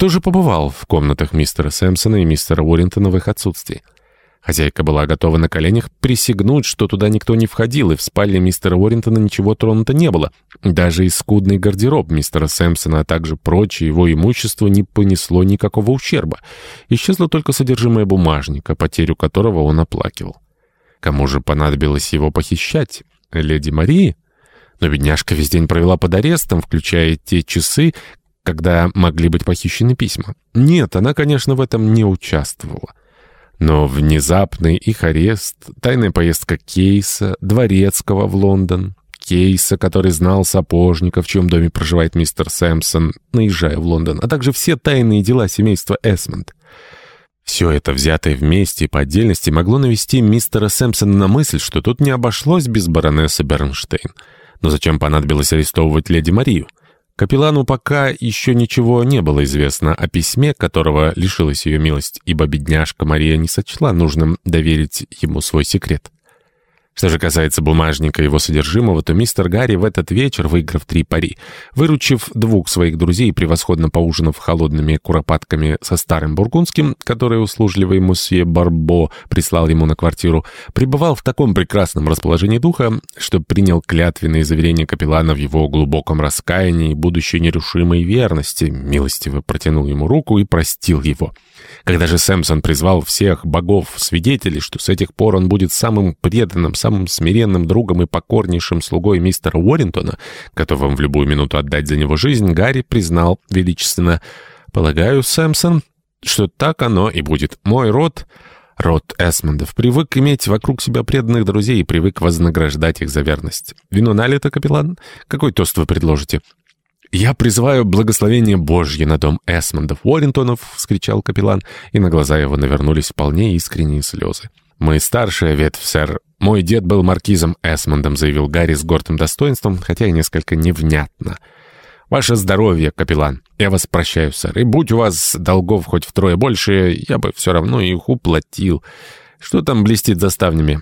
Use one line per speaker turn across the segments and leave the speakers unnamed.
Кто же побывал в комнатах мистера Сэмпсона и мистера Уоррентона в их отсутствии? Хозяйка была готова на коленях присягнуть, что туда никто не входил, и в спальне мистера Уоррентона ничего тронуто не было. Даже и скудный гардероб мистера Сэмпсона, а также прочее его имущество не понесло никакого ущерба. Исчезло только содержимое бумажника, потерю которого он оплакивал. Кому же понадобилось его похищать? Леди Марии? Но бедняжка весь день провела под арестом, включая те часы, когда могли быть похищены письма. Нет, она, конечно, в этом не участвовала. Но внезапный их арест, тайная поездка Кейса, Дворецкого в Лондон, Кейса, который знал сапожника, в чьем доме проживает мистер Сэмпсон, наезжая в Лондон, а также все тайные дела семейства Эсмонд. Все это, взятое вместе и по отдельности, могло навести мистера Сэмпсона на мысль, что тут не обошлось без баронессы Бернштейн. Но зачем понадобилось арестовывать леди Марию? Капеллану пока еще ничего не было известно о письме, которого лишилась ее милость, ибо бедняжка Мария не сочла нужным доверить ему свой секрет. Что же касается бумажника и его содержимого, то мистер Гарри в этот вечер, выиграв три пари, выручив двух своих друзей, превосходно поужинав холодными куропатками со старым бургундским, который услужливый мусье Барбо прислал ему на квартиру, пребывал в таком прекрасном расположении духа, что принял клятвенные заверения капеллана в его глубоком раскаянии и будущей нерушимой верности, милостиво протянул ему руку и простил его. Когда же Сэмпсон призвал всех богов-свидетелей, что с этих пор он будет самым преданным, самым смиренным другом и покорнейшим слугой мистера Уоррентона, готовым в любую минуту отдать за него жизнь, Гарри признал величественно «Полагаю, Сэмпсон, что так оно и будет. Мой род...» Род Эсмондов привык иметь вокруг себя преданных друзей и привык вознаграждать их за верность. Вино налито, капеллан? Какой тост вы предложите? «Я призываю благословение Божье на дом Эсмондов Уоррентонов!» — вскричал капеллан, и на глаза его навернулись вполне искренние слезы. «Мы старшая ветвь, сэр. Мой дед был маркизом Эсмондом», — заявил Гарри с гордым достоинством, хотя и несколько невнятно. «Ваше здоровье, капеллан. Я вас прощаю, сэр. И будь у вас долгов хоть втрое больше, я бы все равно их уплатил. Что там блестит за ставнями?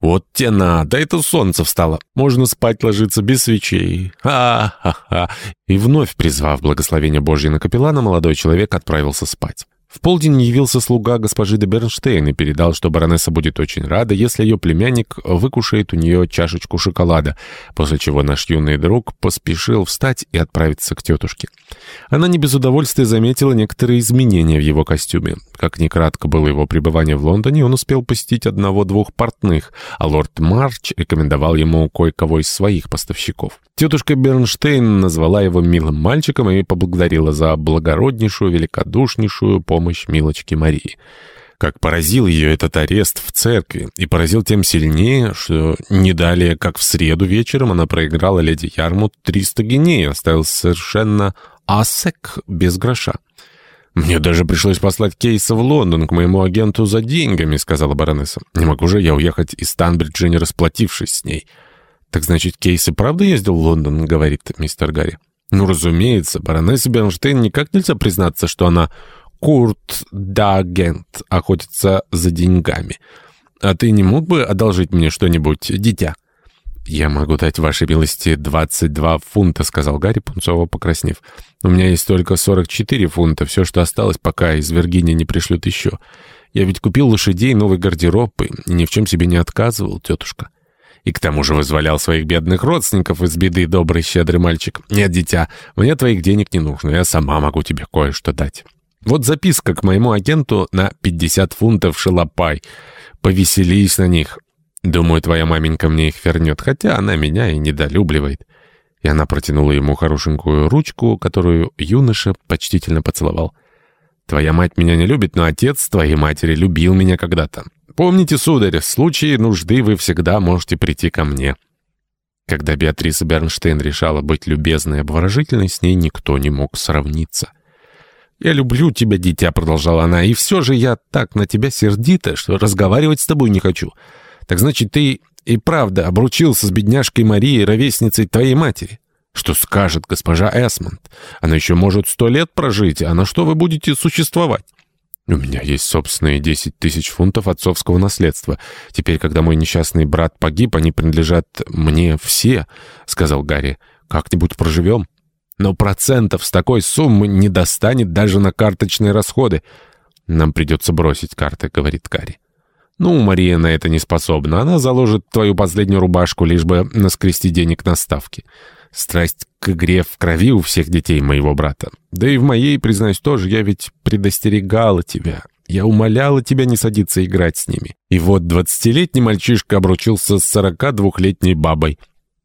«Вот те надо, это солнце встало. Можно спать ложиться без свечей. Ха-ха-ха!» И вновь, призвав благословение Божье на капеллана, молодой человек отправился спать. В полдень явился слуга госпожи де Бернштейн и передал, что баронесса будет очень рада, если ее племянник выкушает у нее чашечку шоколада, после чего наш юный друг поспешил встать и отправиться к тетушке. Она не без удовольствия заметила некоторые изменения в его костюме. Как ни кратко было его пребывание в Лондоне, он успел посетить одного-двух портных, а лорд Марч рекомендовал ему кое-кого из своих поставщиков. Тетушка Бернштейн назвала его милым мальчиком и поблагодарила за благороднейшую, великодушнейшую помощь милочке Марии. Как поразил ее этот арест в церкви, и поразил тем сильнее, что не далее, как в среду вечером, она проиграла леди Ярмут 300 геней осталась совершенно асек без гроша. «Мне даже пришлось послать Кейса в Лондон к моему агенту за деньгами», — сказала баронесса. «Не могу же я уехать из Танбриджа, не расплатившись с ней». «Так значит, Кейс и правда ездил в Лондон?» — говорит мистер Гарри. «Ну, разумеется, баронессе Бернштейн никак нельзя признаться, что она Курт Дагент охотится за деньгами. А ты не мог бы одолжить мне что-нибудь, дитя?» «Я могу дать вашей милости 22 фунта», — сказал Гарри, пунцово покраснев. «У меня есть только 44 фунта, все, что осталось, пока из Виргинии не пришлют еще. Я ведь купил лошадей, новый гардероб и ни в чем себе не отказывал, тетушка». И к тому же вызволял своих бедных родственников из беды, добрый, щедрый мальчик. Нет, дитя, мне твоих денег не нужно, я сама могу тебе кое-что дать. Вот записка к моему агенту на 50 фунтов шалопай. Повеселись на них. Думаю, твоя маменька мне их вернет, хотя она меня и недолюбливает. И она протянула ему хорошенькую ручку, которую юноша почтительно поцеловал. «Твоя мать меня не любит, но отец твоей матери любил меня когда-то. Помните, сударь, в случае нужды вы всегда можете прийти ко мне». Когда Беатриса Бернштейн решала быть любезной и обворожительной, с ней никто не мог сравниться. «Я люблю тебя, дитя», — продолжала она, — «и все же я так на тебя сердита, что разговаривать с тобой не хочу. Так значит, ты и правда обручился с бедняжкой Марией, ровесницей твоей матери?» «Что скажет госпожа Эсмонд? Она еще может сто лет прожить, а на что вы будете существовать?» У меня есть собственные десять тысяч фунтов отцовского наследства. Теперь, когда мой несчастный брат погиб, они принадлежат мне все, — сказал Гарри. Как-нибудь проживем. Но процентов с такой суммы не достанет даже на карточные расходы. «Нам придется бросить карты», — говорит Кари. «Ну, Мария на это не способна. Она заложит твою последнюю рубашку, лишь бы наскрести денег на ставки. Страсть к игре в крови у всех детей моего брата. Да и в моей, признаюсь, тоже. Я ведь предостерегала тебя. Я умоляла тебя не садиться играть с ними. И вот двадцатилетний мальчишка обручился с сорока двухлетней бабой.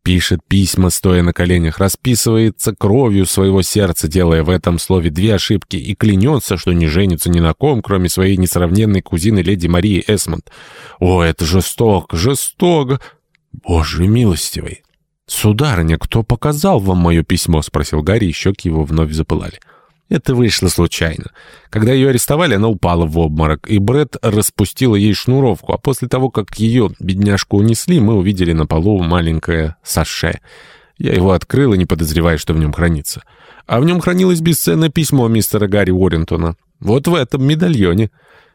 Пишет письма, стоя на коленях, расписывается кровью своего сердца, делая в этом слове две ошибки, и клянется, что не женится ни на ком, кроме своей несравненной кузины леди Марии Эсмонд. О, это жестоко, жестоко! Боже милостивый! «Сударыня, кто показал вам мое письмо?» — спросил Гарри, и щеки его вновь запылали. Это вышло случайно. Когда ее арестовали, она упала в обморок, и Бред распустила ей шнуровку, а после того, как ее, бедняжку, унесли, мы увидели на полу маленькое саше. Я его открыл и не подозревая, что в нем хранится. А в нем хранилось бесценное письмо мистера Гарри Уоррентона. Вот в этом медальоне.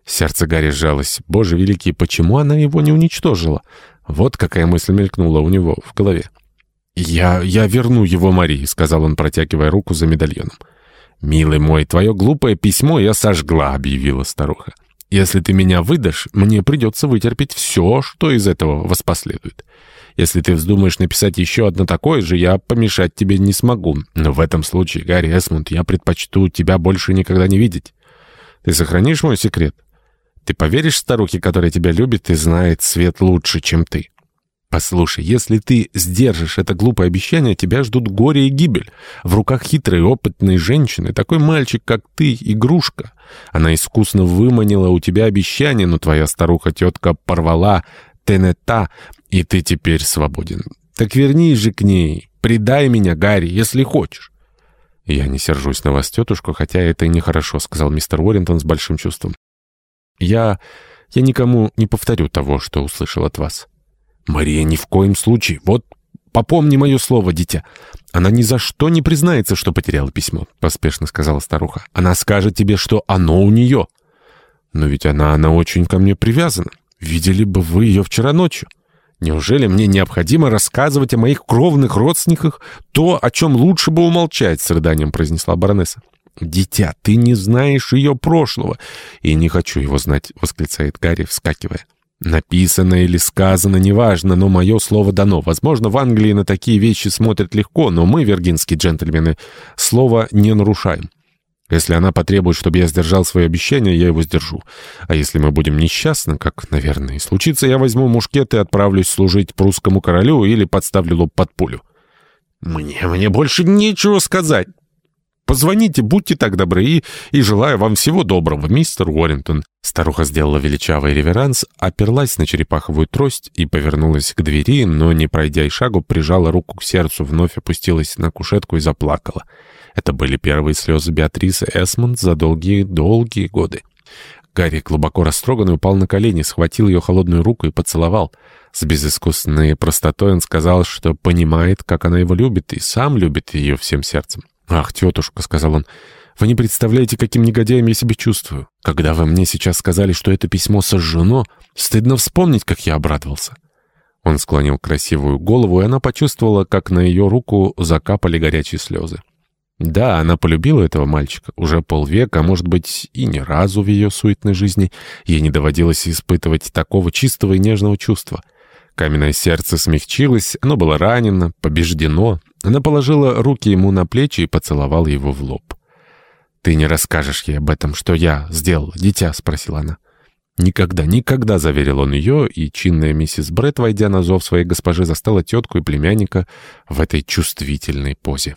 Сердце Гарри сжалось. Боже великий, почему она его не уничтожила? Вот какая мысль мелькнула у него в голове. «Я... я верну его Марии», — сказал он, протягивая руку за медальоном. «Милый мой, твое глупое письмо я сожгла», — объявила старуха. «Если ты меня выдашь, мне придется вытерпеть все, что из этого воспоследует. Если ты вздумаешь написать еще одно такое же, я помешать тебе не смогу. Но в этом случае, Гарри Эсмонд, я предпочту тебя больше никогда не видеть. Ты сохранишь мой секрет? Ты поверишь старухе, которая тебя любит и знает свет лучше, чем ты?» Послушай, если ты сдержишь это глупое обещание, тебя ждут горе и гибель. В руках хитрой опытной женщины такой мальчик, как ты, игрушка. Она искусно выманила у тебя обещание, но твоя старуха-тетка порвала тенета, и ты теперь свободен. Так вернись же к ней, предай меня, Гарри, если хочешь. «Я не сержусь на вас, тетушка, хотя это и нехорошо», — сказал мистер Уоррентон с большим чувством. «Я... я никому не повторю того, что услышал от вас». «Мария, ни в коем случае. Вот попомни мое слово, дитя. Она ни за что не признается, что потеряла письмо», — поспешно сказала старуха. «Она скажет тебе, что оно у нее». «Но ведь она, она очень ко мне привязана. Видели бы вы ее вчера ночью. Неужели мне необходимо рассказывать о моих кровных родственниках то, о чем лучше бы умолчать?» — с рыданием произнесла баронесса. «Дитя, ты не знаешь ее прошлого». «И не хочу его знать», — восклицает Гарри, вскакивая. Написано или сказано, неважно, но мое слово дано. Возможно, в Англии на такие вещи смотрят легко, но мы, виргинские джентльмены, слово не нарушаем. Если она потребует, чтобы я сдержал свое обещание, я его сдержу. А если мы будем несчастны, как, наверное, и случится, я возьму мушкет и отправлюсь служить прусскому королю или подставлю лоб под пулю. Мне, мне больше нечего сказать. Позвоните, будьте так добры, и, и желаю вам всего доброго, мистер Уоррингтон». Старуха сделала величавый реверанс, оперлась на черепаховую трость и повернулась к двери, но, не пройдя и шагу, прижала руку к сердцу, вновь опустилась на кушетку и заплакала. Это были первые слезы Беатрисы Эсмонд за долгие-долгие годы. Гарри, глубоко растроганный, упал на колени, схватил ее холодную руку и поцеловал. С безыскусной простотой он сказал, что понимает, как она его любит, и сам любит ее всем сердцем. «Ах, тетушка», — сказал он, — «вы не представляете, каким негодяем я себя чувствую. Когда вы мне сейчас сказали, что это письмо сожжено, стыдно вспомнить, как я обрадовался». Он склонил красивую голову, и она почувствовала, как на ее руку закапали горячие слезы. Да, она полюбила этого мальчика. Уже полвека, а может быть, и ни разу в ее суетной жизни ей не доводилось испытывать такого чистого и нежного чувства. Каменное сердце смягчилось, оно было ранено, побеждено, она положила руки ему на плечи и поцеловала его в лоб. «Ты не расскажешь ей об этом, что я сделала, дитя?» — спросила она. «Никогда, никогда», — заверил он ее, и чинная миссис Бретт, войдя на зов своей госпожи, застала тетку и племянника в этой чувствительной позе.